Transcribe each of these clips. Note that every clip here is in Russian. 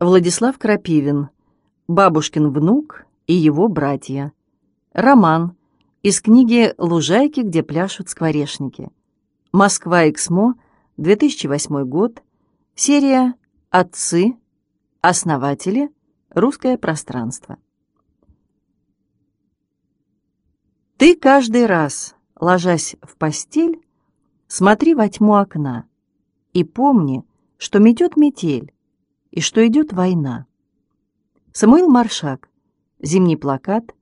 Владислав Крапивин. Бабушкин внук и его братья. Роман. Из книги «Лужайки, где пляшут скворечники». Москва, Эксмо, 2008 год. Серия «Отцы. Основатели. Русское пространство». Ты каждый раз, ложась в постель, смотри во тьму окна и помни, что метет метель, и что идет война. Самуил Маршак. Зимний плакат.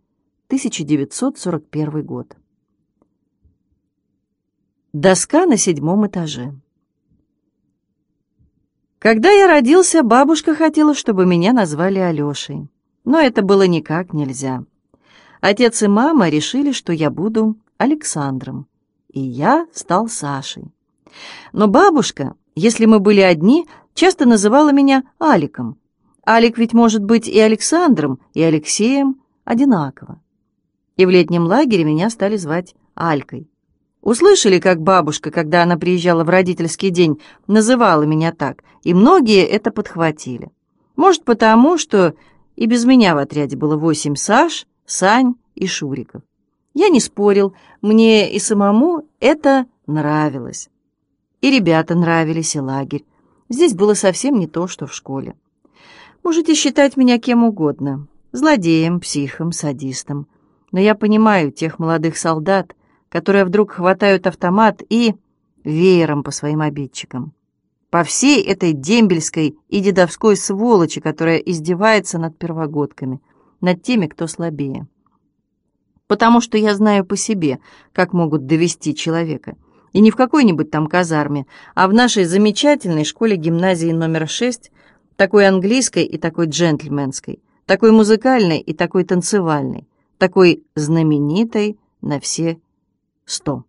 1941 год. Доска на седьмом этаже. Когда я родился, бабушка хотела, чтобы меня назвали Алешей. Но это было никак нельзя. Отец и мама решили, что я буду Александром, и я стал Сашей. Но бабушка, если мы были одни, часто называла меня Аликом. Алик ведь может быть и Александром, и Алексеем одинаково. И в летнем лагере меня стали звать Алькой. Услышали, как бабушка, когда она приезжала в родительский день, называла меня так, и многие это подхватили. Может, потому, что и без меня в отряде было восемь Саш, Сань и Шуриков. Я не спорил, мне и самому это нравилось. И ребята нравились, и лагерь. Здесь было совсем не то, что в школе. Можете считать меня кем угодно. Злодеем, психом, садистом. Но я понимаю тех молодых солдат, которые вдруг хватают автомат и веером по своим обидчикам. По всей этой дембельской и дедовской сволочи, которая издевается над первогодками, над теми, кто слабее. Потому что я знаю по себе, как могут довести человека — и не в какой-нибудь там казарме, а в нашей замечательной школе-гимназии номер 6, такой английской и такой джентльменской, такой музыкальной и такой танцевальной, такой знаменитой на все сто.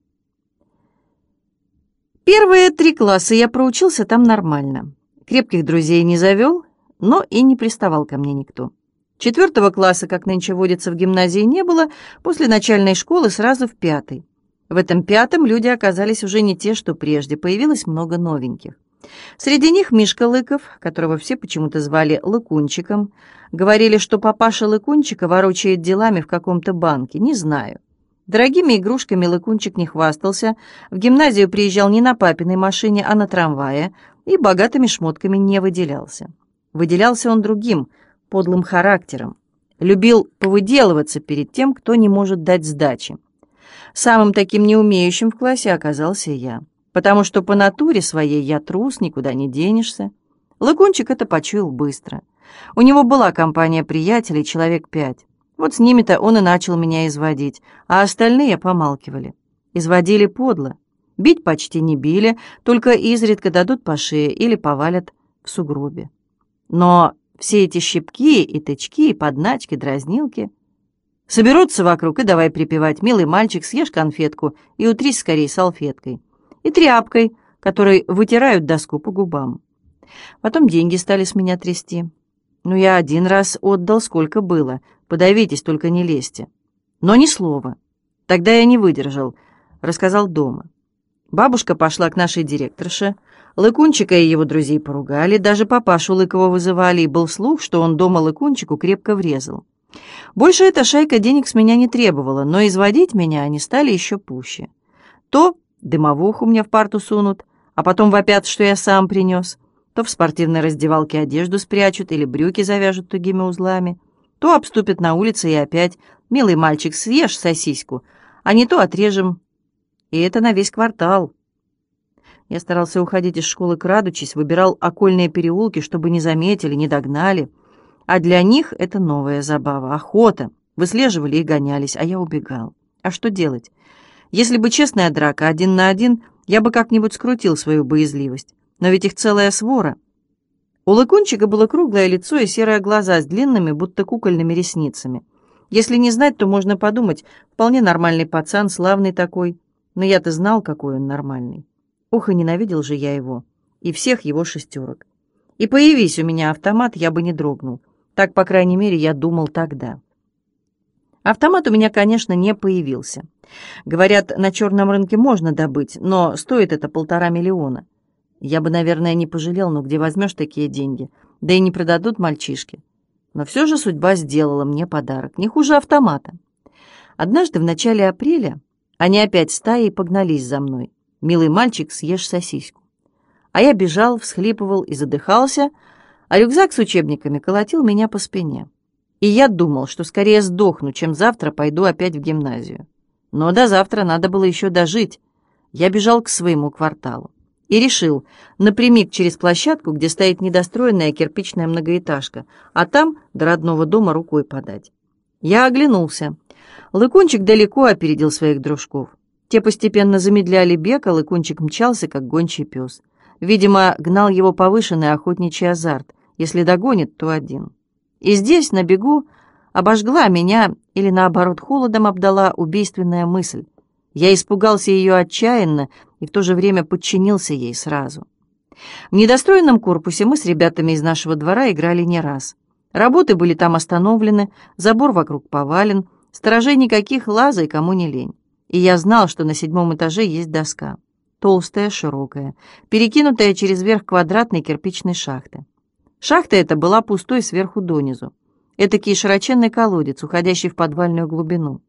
Первые три класса я проучился там нормально. Крепких друзей не завел, но и не приставал ко мне никто. Четвертого класса, как нынче водится в гимназии, не было, после начальной школы сразу в пятый. В этом пятом люди оказались уже не те, что прежде, появилось много новеньких. Среди них Мишка Лыков, которого все почему-то звали Лыкунчиком. Говорили, что папаша Лыкунчика ворочает делами в каком-то банке, не знаю. Дорогими игрушками Лыкунчик не хвастался, в гимназию приезжал не на папиной машине, а на трамвае, и богатыми шмотками не выделялся. Выделялся он другим, подлым характером. Любил повыделываться перед тем, кто не может дать сдачи. Самым таким неумеющим в классе оказался я, потому что по натуре своей я трус, никуда не денешься. Лыкунчик это почуял быстро. У него была компания приятелей, человек пять. Вот с ними-то он и начал меня изводить, а остальные помалкивали. Изводили подло. Бить почти не били, только изредка дадут по шее или повалят в сугробе. Но все эти щипки и тычки, и подначки, дразнилки Соберутся вокруг и давай припевать «Милый мальчик, съешь конфетку и утрись скорее салфеткой» и тряпкой, которой вытирают доску по губам. Потом деньги стали с меня трясти. Ну, я один раз отдал, сколько было. Подавитесь, только не лезьте. Но ни слова. Тогда я не выдержал. Рассказал дома. Бабушка пошла к нашей директорше. Лыкунчика и его друзей поругали. Даже папашу Лыкова вызывали, и был слух, что он дома Лыкунчику крепко врезал. Больше эта шайка денег с меня не требовала, но изводить меня они стали еще пуще. То дымовуху мне в парту сунут, а потом вопят, что я сам принес, то в спортивной раздевалке одежду спрячут или брюки завяжут тугими узлами, то обступят на улице и опять «Милый мальчик, съешь сосиску», а не то отрежем. И это на весь квартал. Я старался уходить из школы крадучись, выбирал окольные переулки, чтобы не заметили, не догнали — а для них это новая забава, охота. Выслеживали и гонялись, а я убегал. А что делать? Если бы честная драка один на один, я бы как-нибудь скрутил свою боязливость. Но ведь их целая свора. У Лыкунчика было круглое лицо и серые глаза с длинными, будто кукольными ресницами. Если не знать, то можно подумать, вполне нормальный пацан, славный такой. Но я-то знал, какой он нормальный. Ох, и ненавидел же я его. И всех его шестерок. И появись у меня автомат, я бы не дрогнул. Так, по крайней мере, я думал тогда. Автомат у меня, конечно, не появился. Говорят, на черном рынке можно добыть, но стоит это полтора миллиона. Я бы, наверное, не пожалел, но где возьмешь такие деньги? Да и не продадут мальчишки. Но все же судьба сделала мне подарок, не хуже автомата. Однажды в начале апреля они опять стаей погнались за мной. «Милый мальчик, съешь сосиску». А я бежал, всхлипывал и задыхался, а рюкзак с учебниками колотил меня по спине. И я думал, что скорее сдохну, чем завтра пойду опять в гимназию. Но до завтра надо было еще дожить. Я бежал к своему кварталу и решил напрямик через площадку, где стоит недостроенная кирпичная многоэтажка, а там до родного дома рукой подать. Я оглянулся. Лыкунчик далеко опередил своих дружков. Те постепенно замедляли бег, а Лыкунчик мчался, как гончий пес. Видимо, гнал его повышенный охотничий азарт. Если догонит, то один. И здесь, на бегу, обожгла меня или, наоборот, холодом обдала убийственная мысль. Я испугался ее отчаянно и в то же время подчинился ей сразу. В недостроенном корпусе мы с ребятами из нашего двора играли не раз. Работы были там остановлены, забор вокруг повален, сторожей никаких, лазай кому не лень. И я знал, что на седьмом этаже есть доска. Толстая, широкая, перекинутая через верх квадратной кирпичной шахты. Шахта эта была пустой сверху донизу. Этакий широченный колодец, уходящий в подвальную глубину.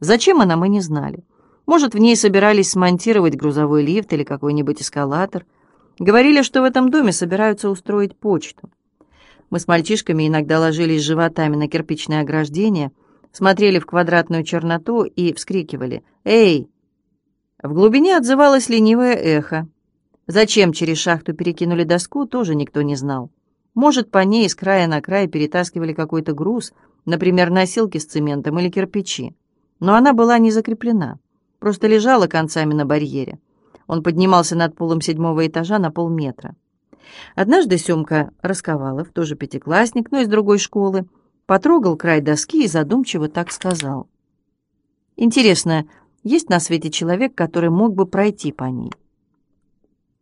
Зачем она, мы не знали. Может, в ней собирались смонтировать грузовой лифт или какой-нибудь эскалатор. Говорили, что в этом доме собираются устроить почту. Мы с мальчишками иногда ложились животами на кирпичное ограждение, смотрели в квадратную черноту и вскрикивали «Эй!». В глубине отзывалось ленивое эхо. Зачем через шахту перекинули доску, тоже никто не знал. Может, по ней с края на край перетаскивали какой-то груз, например, носилки с цементом или кирпичи. Но она была не закреплена, просто лежала концами на барьере. Он поднимался над полом седьмого этажа на полметра. Однажды Семка Расковалов, тоже пятиклассник, но из другой школы, потрогал край доски и задумчиво так сказал. «Интересно, есть на свете человек, который мог бы пройти по ней?»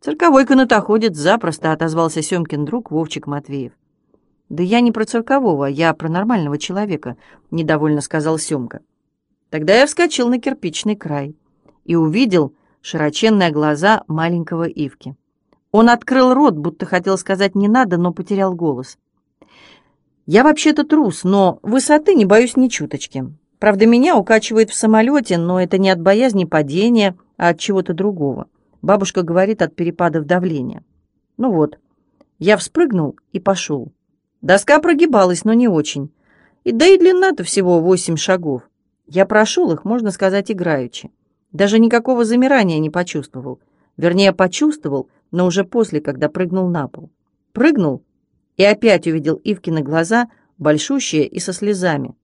«Цирковой канатоходец запросто», — отозвался Семкин друг Вовчик Матвеев. «Да я не про циркового, я про нормального человека», — недовольно сказал Семка. Тогда я вскочил на кирпичный край и увидел широченные глаза маленького Ивки. Он открыл рот, будто хотел сказать «не надо», но потерял голос. «Я вообще-то трус, но высоты не боюсь ни чуточки. Правда, меня укачивает в самолете, но это не от боязни падения, а от чего-то другого. Бабушка говорит от перепадов давления. Ну вот, я вспрыгнул и пошел. Доска прогибалась, но не очень. И да и длина-то всего восемь шагов. Я прошел их, можно сказать, играючи. Даже никакого замирания не почувствовал. Вернее, почувствовал, но уже после, когда прыгнул на пол. Прыгнул и опять увидел Ивкины глаза, большущие и со слезами.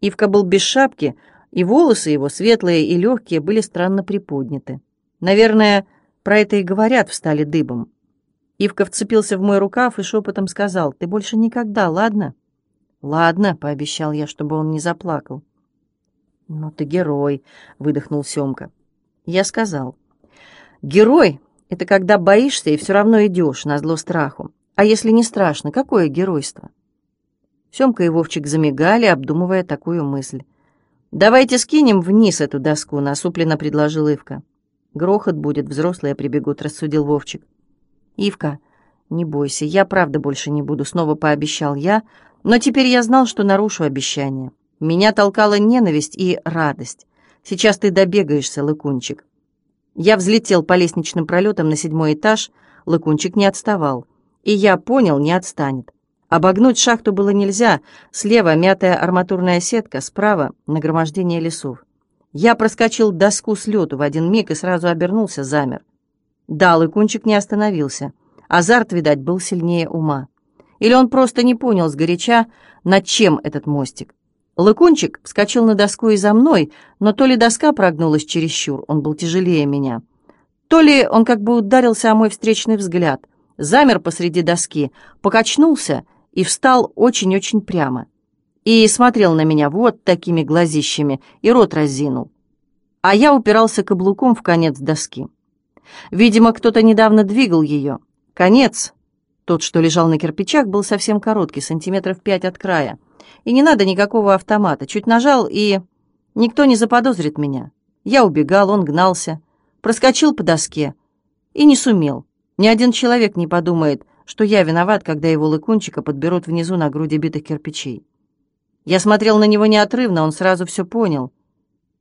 Ивка был без шапки, и волосы его, светлые и легкие, были странно приподняты. Наверное, про это и говорят, встали дыбом. Ивка вцепился в мой рукав и шепотом сказал, «Ты больше никогда, ладно?» «Ладно», — пообещал я, чтобы он не заплакал. «Ну ты герой», — выдохнул Семка. Я сказал, «Герой — это когда боишься и все равно идешь, на зло страху. А если не страшно, какое геройство?» Семка и Вовчик замигали, обдумывая такую мысль. «Давайте скинем вниз эту доску», — насупленно предложил Ивка. Грохот будет, взрослые прибегут, рассудил Вовчик. Ивка, не бойся, я правда больше не буду, снова пообещал я, но теперь я знал, что нарушу обещание. Меня толкала ненависть и радость. Сейчас ты добегаешься, Лыкунчик. Я взлетел по лестничным пролетам на седьмой этаж, Лыкунчик не отставал. И я понял, не отстанет. Обогнуть шахту было нельзя. Слева мятая арматурная сетка, справа нагромождение лесов. Я проскочил доску с лету в один миг и сразу обернулся, замер. Да, Лыкунчик не остановился. Азарт, видать, был сильнее ума. Или он просто не понял сгоряча, над чем этот мостик. Лыкунчик вскочил на доску и за мной, но то ли доска прогнулась чересчур, он был тяжелее меня, то ли он как бы ударился о мой встречный взгляд, замер посреди доски, покачнулся и встал очень-очень прямо и смотрел на меня вот такими глазищами, и рот разинул. А я упирался каблуком в конец доски. Видимо, кто-то недавно двигал ее. Конец, тот, что лежал на кирпичах, был совсем короткий, сантиметров пять от края. И не надо никакого автомата. Чуть нажал, и... Никто не заподозрит меня. Я убегал, он гнался. Проскочил по доске. И не сумел. Ни один человек не подумает, что я виноват, когда его лыкунчика подберут внизу на груди битых кирпичей. Я смотрел на него неотрывно, он сразу все понял.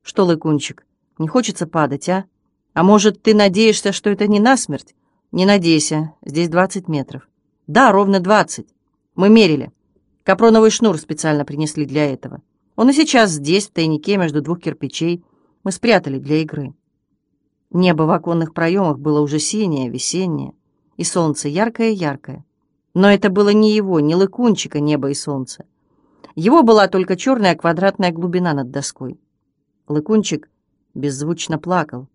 Что, лыкунчик, не хочется падать, а? А может, ты надеешься, что это не насмерть? Не надейся, здесь 20 метров. Да, ровно 20. Мы мерили. Капроновый шнур специально принесли для этого. Он и сейчас здесь, в тайнике между двух кирпичей. Мы спрятали для игры. Небо в оконных проемах было уже синее, весеннее, и солнце яркое-яркое. Но это было не его, не лыкунчика небо и солнце. Его была только черная квадратная глубина над доской. Лыкунчик беззвучно плакал.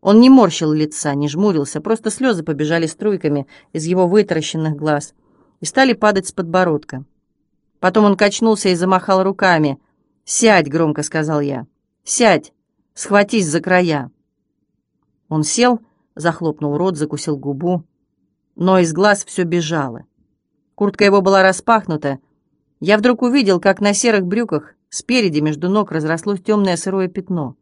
Он не морщил лица, не жмурился, просто слезы побежали струйками из его вытаращенных глаз и стали падать с подбородка. Потом он качнулся и замахал руками. «Сядь!» — громко сказал я. «Сядь! Схватись за края!» Он сел, захлопнул рот, закусил губу, но из глаз все бежало. Куртка его была распахнута. Я вдруг увидел, как на серых брюках спереди между ног разрослось темное сырое пятно.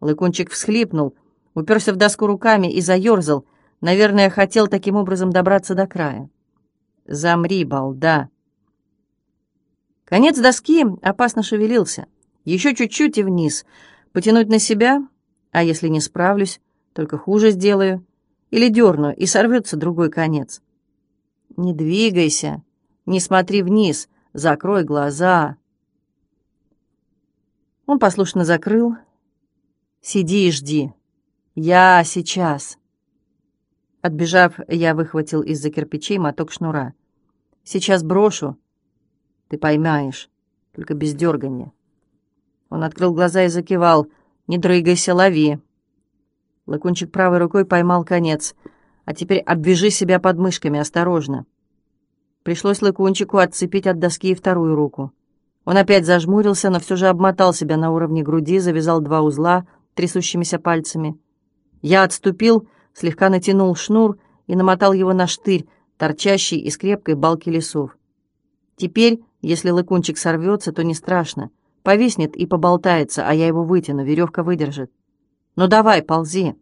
Лыкунчик всхлипнул, уперся в доску руками и заерзал, наверное, хотел таким образом добраться до края. «Замри, балда!» Конец доски опасно шевелился. Еще чуть-чуть и вниз. Потянуть на себя, а если не справлюсь, только хуже сделаю. Или дерну, и сорвется другой конец. Не двигайся, не смотри вниз, закрой глаза. Он послушно закрыл. Сиди и жди. Я сейчас. Отбежав, я выхватил из-за кирпичей моток шнура. Сейчас брошу. Ты поймаешь, только без дергания. Он открыл глаза и закивал. «Не дрыгайся, лови!» Лакунчик правой рукой поймал конец. «А теперь обвяжи себя подмышками, осторожно!» Пришлось Лакунчику отцепить от доски и вторую руку. Он опять зажмурился, но все же обмотал себя на уровне груди, завязал два узла трясущимися пальцами. Я отступил, слегка натянул шнур и намотал его на штырь, торчащий из крепкой балки лесов. Теперь, если лыкунчик сорвется, то не страшно. Повиснет и поболтается, а я его вытяну, веревка выдержит. «Ну давай, ползи!»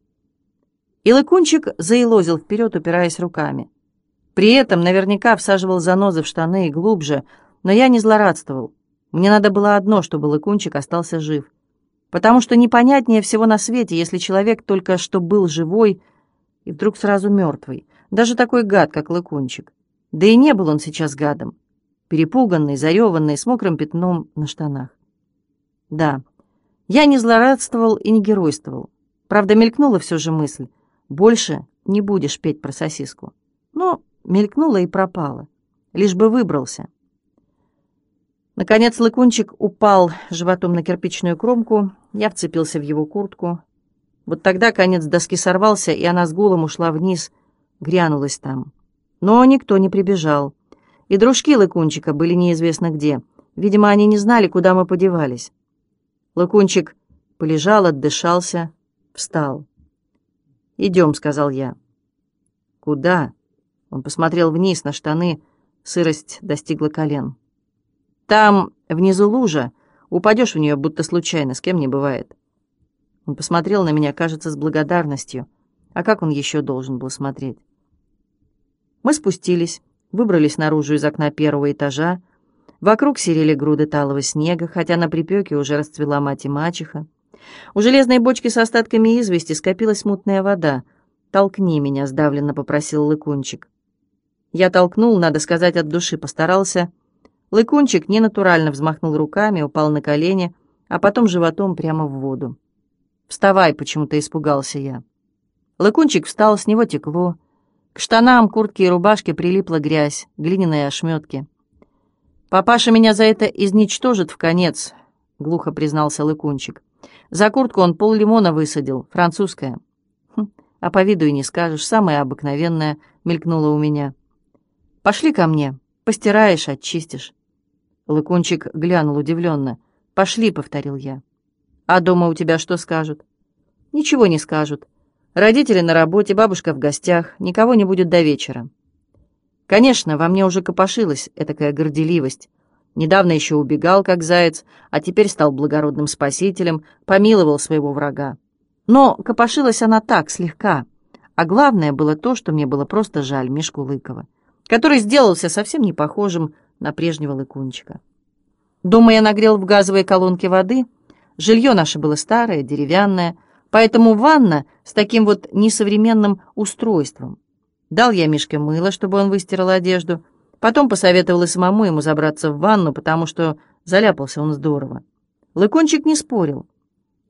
И лыкунчик заилозил вперед, упираясь руками. При этом наверняка всаживал занозы в штаны и глубже, но я не злорадствовал. Мне надо было одно, чтобы лыкунчик остался жив. Потому что непонятнее всего на свете, если человек только что был живой и вдруг сразу мертвый. Даже такой гад, как лыкунчик. Да и не был он сейчас гадом. Перепуганный, зареванный, с мокрым пятном на штанах. Да, я не злорадствовал и не геройствовал. Правда, мелькнула все же мысль. Больше не будешь петь про сосиску. Но мелькнула и пропала. Лишь бы выбрался. Наконец лыкунчик упал животом на кирпичную кромку. Я вцепился в его куртку. Вот тогда конец доски сорвался, и она с гулом ушла вниз, грянулась там. Но никто не прибежал. И дружки лыкунчика были неизвестно где. Видимо, они не знали, куда мы подевались. Лукунчик полежал, отдышался, встал. «Идем», — сказал я. «Куда?» Он посмотрел вниз на штаны, сырость достигла колен. «Там, внизу лужа, упадешь в нее, будто случайно, с кем не бывает». Он посмотрел на меня, кажется, с благодарностью. А как он еще должен был смотреть? Мы спустились, выбрались наружу из окна первого этажа, Вокруг серели груды талого снега, хотя на припеке уже расцвела мать и мачеха. У железной бочки с остатками извести скопилась мутная вода. «Толкни меня», — сдавленно попросил Лыкунчик. Я толкнул, надо сказать, от души постарался. Лыкунчик ненатурально взмахнул руками, упал на колени, а потом животом прямо в воду. «Вставай!» — почему-то испугался я. Лыкунчик встал, с него текло. К штанам, куртке и рубашке прилипла грязь, глиняные ошметки. «Папаша меня за это изничтожит в конец», — глухо признался Лыкунчик. «За куртку он пол лимона высадил, французская». Хм, «А по виду и не скажешь, самая обыкновенная», — мелькнула у меня. «Пошли ко мне, постираешь, очистишь». Лыкунчик глянул удивленно. «Пошли», — повторил я. «А дома у тебя что скажут?» «Ничего не скажут. Родители на работе, бабушка в гостях, никого не будет до вечера». Конечно, во мне уже копошилась этакая горделивость. Недавно еще убегал, как заяц, а теперь стал благородным спасителем, помиловал своего врага. Но копошилась она так, слегка, А главное было то, что мне было просто жаль Мишку Лыкова, который сделался совсем не похожим на прежнего Лыкунчика. Дома я нагрел в газовой колонке воды. Жилье наше было старое, деревянное, поэтому ванна с таким вот несовременным устройством. Дал я Мишке мыло, чтобы он выстирал одежду. Потом посоветовал и самому ему забраться в ванну, потому что заляпался он здорово. Лыкончик не спорил.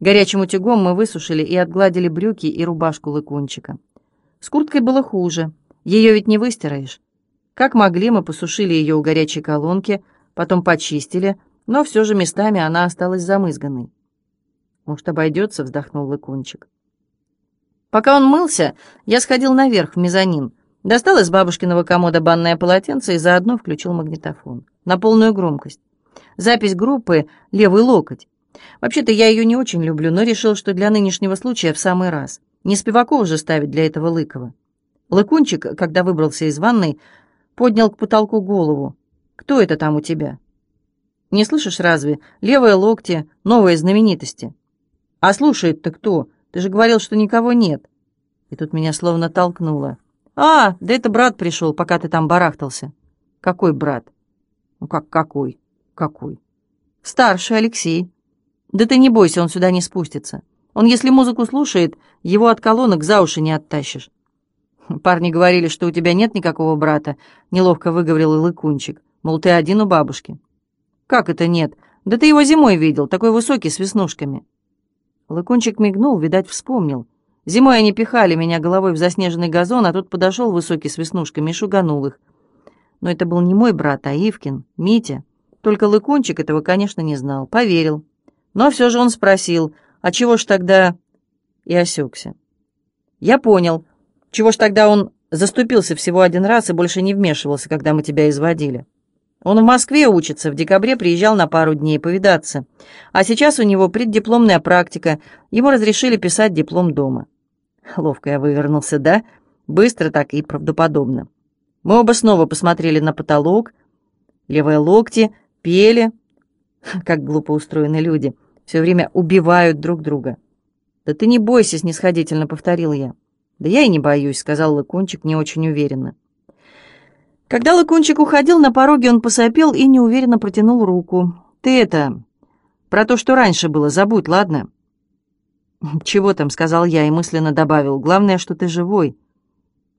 Горячим утюгом мы высушили и отгладили брюки и рубашку Лыкончика. С курткой было хуже. Ее ведь не выстираешь. Как могли, мы посушили ее у горячей колонки, потом почистили, но все же местами она осталась замызганной. «Может, обойдется?» — вздохнул Лыкунчик. Пока он мылся, я сходил наверх, в мезонин, достал из бабушкиного комода банное полотенце и заодно включил магнитофон. На полную громкость. Запись группы «Левый локоть». Вообще-то я ее не очень люблю, но решил, что для нынешнего случая в самый раз. Не Спивакова же ставить для этого Лыкова. Лыкунчик, когда выбрался из ванной, поднял к потолку голову. «Кто это там у тебя?» «Не слышишь разве? Левые локти, новые знаменитости». «А слушает-то кто? Ты же говорил, что никого нет». И тут меня словно толкнуло. «А, да это брат пришел, пока ты там барахтался». «Какой брат?» «Ну как какой? Какой?» «Старший Алексей». «Да ты не бойся, он сюда не спустится. Он, если музыку слушает, его от колонок за уши не оттащишь. Парни говорили, что у тебя нет никакого брата, неловко выговорил Лыкунчик. Мол, ты один у бабушки. Как это нет? Да ты его зимой видел, такой высокий, с веснушками. Лыкунчик мигнул, видать, вспомнил. Зимой они пихали меня головой в заснеженный газон, а тут подошел высокий с веснушками и шуганул их. Но это был не мой брат, а Ивкин, Митя. Только Лыкунчик этого, конечно, не знал, поверил. Но все же он спросил — а чего ж тогда...» И осекся. «Я понял. Чего ж тогда он заступился всего один раз и больше не вмешивался, когда мы тебя изводили?» Он в Москве учится, в декабре приезжал на пару дней повидаться. А сейчас у него преддипломная практика, ему разрешили писать диплом дома. Ловко я вывернулся, да? Быстро так и правдоподобно. Мы оба снова посмотрели на потолок, левые локти, пели. Как глупо устроены люди все время убивают друг друга. «Да ты не бойся», — снисходительно повторил я. «Да я и не боюсь», — сказал Лыкунчик не очень уверенно. Когда Лыкунчик уходил, на пороге он посопел и неуверенно протянул руку. «Ты это... Про то, что раньше было, забудь, ладно?» «Чего там?» — сказал я и мысленно добавил. «Главное, что ты живой».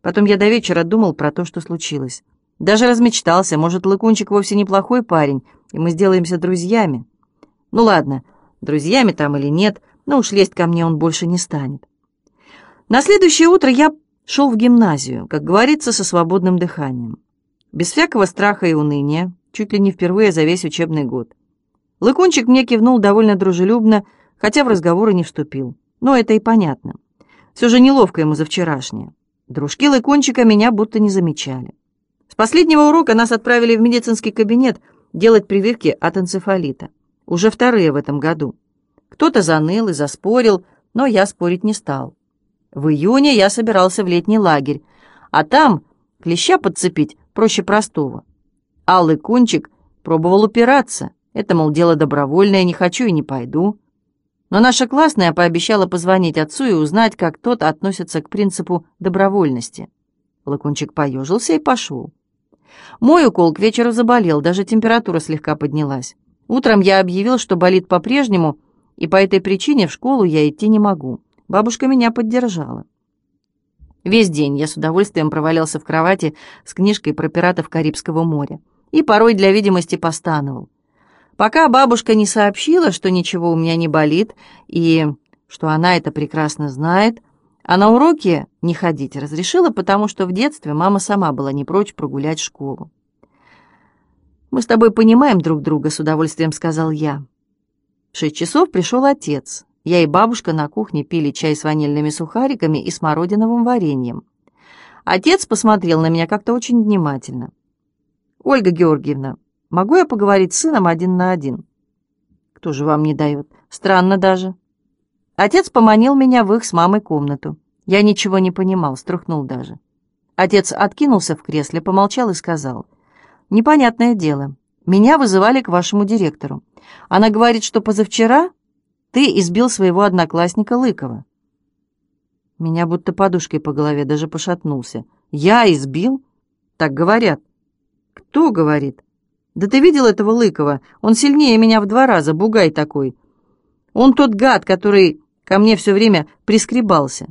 Потом я до вечера думал про то, что случилось. Даже размечтался, может, Лыкунчик вовсе неплохой парень, и мы сделаемся друзьями. Ну ладно, друзьями там или нет, но уж лезть ко мне он больше не станет. На следующее утро я шел в гимназию, как говорится, со свободным дыханием. Без всякого страха и уныния, чуть ли не впервые за весь учебный год. Лыкунчик мне кивнул довольно дружелюбно, хотя в разговоры не вступил. Но это и понятно. Все же неловко ему за вчерашнее. Дружки Лыкунчика меня будто не замечали. С последнего урока нас отправили в медицинский кабинет делать прививки от энцефалита уже вторые в этом году. Кто-то заныл и заспорил, но я спорить не стал. В июне я собирался в летний лагерь, а там клеща подцепить проще простого. Аллы Кунчик пробовал упираться. Это, мол, дело добровольное, не хочу и не пойду. Но наша классная пообещала позвонить отцу и узнать, как тот относится к принципу добровольности. Лакунчик поежился и пошел. Мой укол к вечеру заболел, даже температура слегка поднялась. Утром я объявил, что болит по-прежнему, и по этой причине в школу я идти не могу. Бабушка меня поддержала. Весь день я с удовольствием провалялся в кровати с книжкой про пиратов Карибского моря и порой для видимости постановал. Пока бабушка не сообщила, что ничего у меня не болит и что она это прекрасно знает, а на уроки не ходить разрешила, потому что в детстве мама сама была не прочь прогулять школу. «Мы с тобой понимаем друг друга», — с удовольствием сказал я. В шесть часов пришел отец. Я и бабушка на кухне пили чай с ванильными сухариками и смородиновым вареньем. Отец посмотрел на меня как-то очень внимательно. «Ольга Георгиевна, могу я поговорить с сыном один на один?» «Кто же вам не дает? Странно даже». Отец поманил меня в их с мамой комнату. Я ничего не понимал, струхнул даже. Отец откинулся в кресле, помолчал и сказал — Непонятное дело. Меня вызывали к вашему директору. Она говорит, что позавчера ты избил своего одноклассника Лыкова. Меня будто подушкой по голове даже пошатнулся. «Я избил?» «Так говорят». «Кто говорит?» «Да ты видел этого Лыкова? Он сильнее меня в два раза, бугай такой. Он тот гад, который ко мне все время прискребался».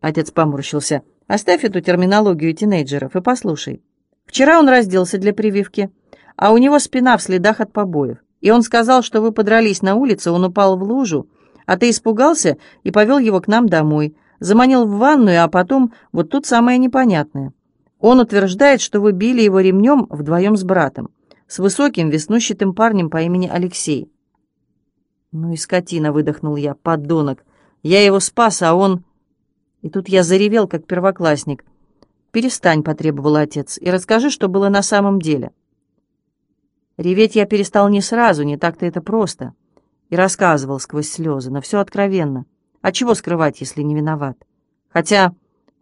Отец поморщился. «Оставь эту терминологию тинейджеров и послушай. Вчера он разделся для прививки, а у него спина в следах от побоев. И он сказал, что вы подрались на улице, он упал в лужу, а ты испугался и повел его к нам домой, заманил в ванную, а потом вот тут самое непонятное. Он утверждает, что вы били его ремнем вдвоем с братом, с высоким веснущатым парнем по имени Алексей. «Ну и скотина!» — выдохнул я, подонок. «Я его спас, а он...» И тут я заревел, как первоклассник. «Перестань», — потребовал отец, — «и расскажи, что было на самом деле». Реветь я перестал не сразу, не так-то это просто. И рассказывал сквозь слезы, но все откровенно. А чего скрывать, если не виноват? Хотя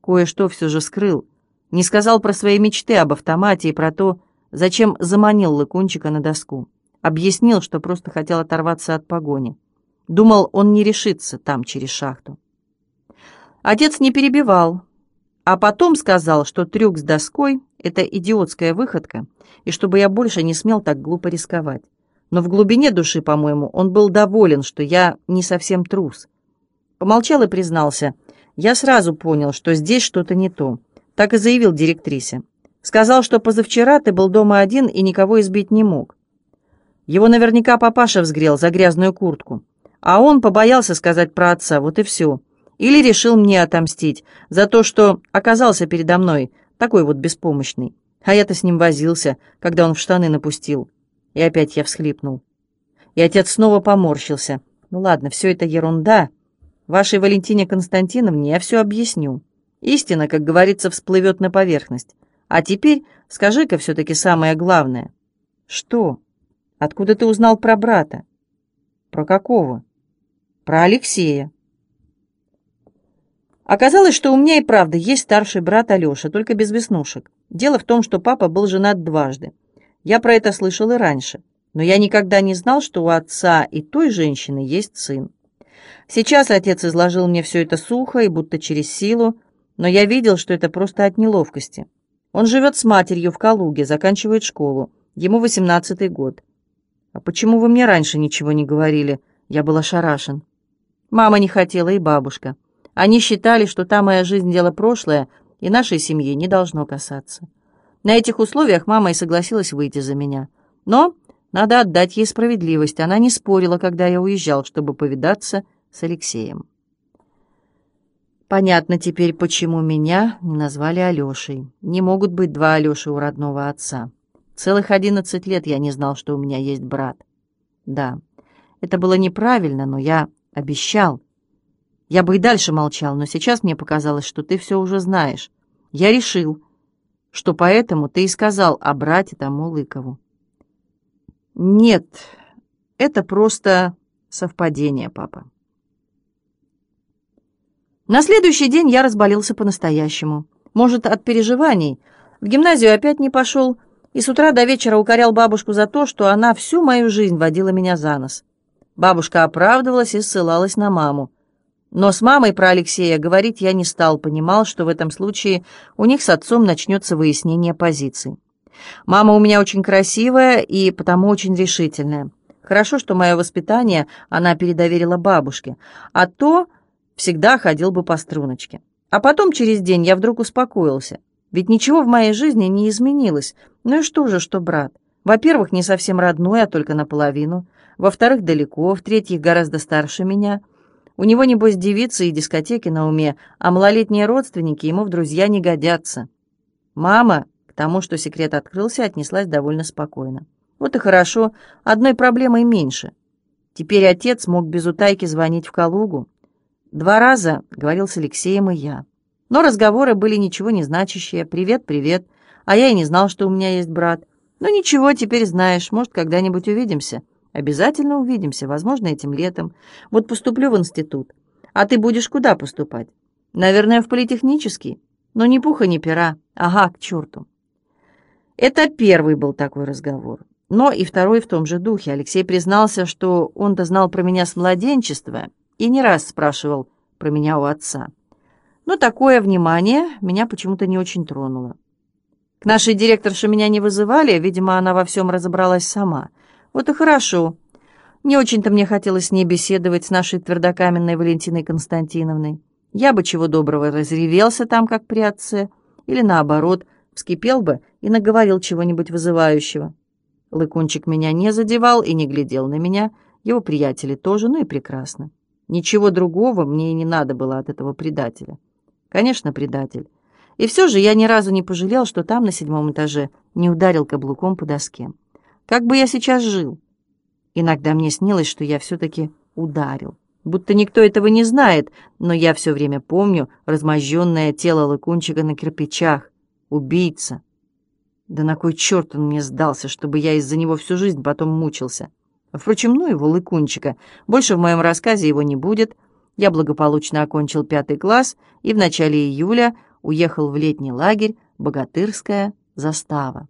кое-что все же скрыл. Не сказал про свои мечты об автомате и про то, зачем заманил Лыкунчика на доску. Объяснил, что просто хотел оторваться от погони. Думал, он не решится там, через шахту. Отец не перебивал, а потом сказал, что трюк с доской — это идиотская выходка, и чтобы я больше не смел так глупо рисковать. Но в глубине души, по-моему, он был доволен, что я не совсем трус. Помолчал и признался. Я сразу понял, что здесь что-то не то. Так и заявил директрисе. Сказал, что позавчера ты был дома один и никого избить не мог. Его наверняка папаша взгрел за грязную куртку. А он побоялся сказать про отца, вот и все. Или решил мне отомстить за то, что оказался передо мной, такой вот беспомощный. А я-то с ним возился, когда он в штаны напустил. И опять я всхлипнул. И отец снова поморщился. Ну ладно, все это ерунда. Вашей Валентине Константиновне я все объясню. Истина, как говорится, всплывет на поверхность. А теперь скажи-ка все-таки самое главное. Что? Откуда ты узнал про брата? Про какого? Про Алексея. Оказалось, что у меня и правда есть старший брат Алеша, только без веснушек. Дело в том, что папа был женат дважды. Я про это слышал и раньше, но я никогда не знал, что у отца и той женщины есть сын. Сейчас отец изложил мне все это сухо и будто через силу, но я видел, что это просто от неловкости. Он живет с матерью в Калуге, заканчивает школу. Ему восемнадцатый год. «А почему вы мне раньше ничего не говорили?» Я был ошарашен. Мама не хотела и бабушка. Они считали, что та моя жизнь — дело прошлое, и нашей семьи не должно касаться. На этих условиях мама и согласилась выйти за меня. Но надо отдать ей справедливость. Она не спорила, когда я уезжал, чтобы повидаться с Алексеем. Понятно теперь, почему меня не назвали Алешей. Не могут быть два Алеши у родного отца. Целых одиннадцать лет я не знал, что у меня есть брат. Да, это было неправильно, но я обещал. Я бы и дальше молчал, но сейчас мне показалось, что ты все уже знаешь. Я решил, что поэтому ты и сказал о брате тому Лыкову. Нет, это просто совпадение, папа. На следующий день я разболелся по-настоящему. Может, от переживаний. В гимназию опять не пошел, и с утра до вечера укорял бабушку за то, что она всю мою жизнь водила меня за нос. Бабушка оправдывалась и ссылалась на маму. Но с мамой про Алексея говорить я не стал, понимал, что в этом случае у них с отцом начнется выяснение позиций. Мама у меня очень красивая и потому очень решительная. Хорошо, что мое воспитание она передоверила бабушке, а то всегда ходил бы по струночке. А потом через день я вдруг успокоился. Ведь ничего в моей жизни не изменилось. Ну и что же, что брат? Во-первых, не совсем родной, а только наполовину. Во-вторых, далеко. В-третьих, гораздо старше меня — у него, небось, девицы и дискотеки на уме, а малолетние родственники ему в друзья не годятся. Мама к тому, что секрет открылся, отнеслась довольно спокойно. Вот и хорошо, одной проблемой меньше. Теперь отец мог без утайки звонить в Калугу. Два раза говорил с Алексеем и я. Но разговоры были ничего не значащие. «Привет, привет». А я и не знал, что у меня есть брат. Ну ничего, теперь знаешь, может, когда-нибудь увидимся. Обязательно увидимся, возможно, этим летом. Вот поступлю в институт. А ты будешь куда поступать? Наверное, в политехнический. Но ни пуха, ни пера. Ага, к черту. Это первый был такой разговор. Но и второй в том же духе. Алексей признался, что он-то знал про меня с младенчества и не раз спрашивал про меня у отца. Но такое внимание меня почему-то не очень тронуло. К нашей директорше меня не вызывали, видимо, она во всем разобралась сама. Вот и хорошо. Не очень-то мне хотелось с ней беседовать с нашей твердокаменной Валентиной Константиновной. Я бы чего доброго разревелся там, как при отце, или наоборот, вскипел бы и наговорил чего-нибудь вызывающего. Лыкунчик меня не задевал и не глядел на меня, его приятели тоже, ну и прекрасно. Ничего другого мне и не надо было от этого предателя. Конечно, предатель. И все же я ни разу не пожалел, что там, на седьмом этаже, не ударил каблуком по доске. Как бы я сейчас жил? Иногда мне снилось, что я все-таки ударил. Будто никто этого не знает, но я все время помню размозженное тело Лыкунчика на кирпичах. Убийца. Да на кой черт он мне сдался, чтобы я из-за него всю жизнь потом мучился? Впрочем, ну его, Лыкунчика. Больше в моем рассказе его не будет. Я благополучно окончил пятый класс и в начале июля уехал в летний лагерь «Богатырская застава».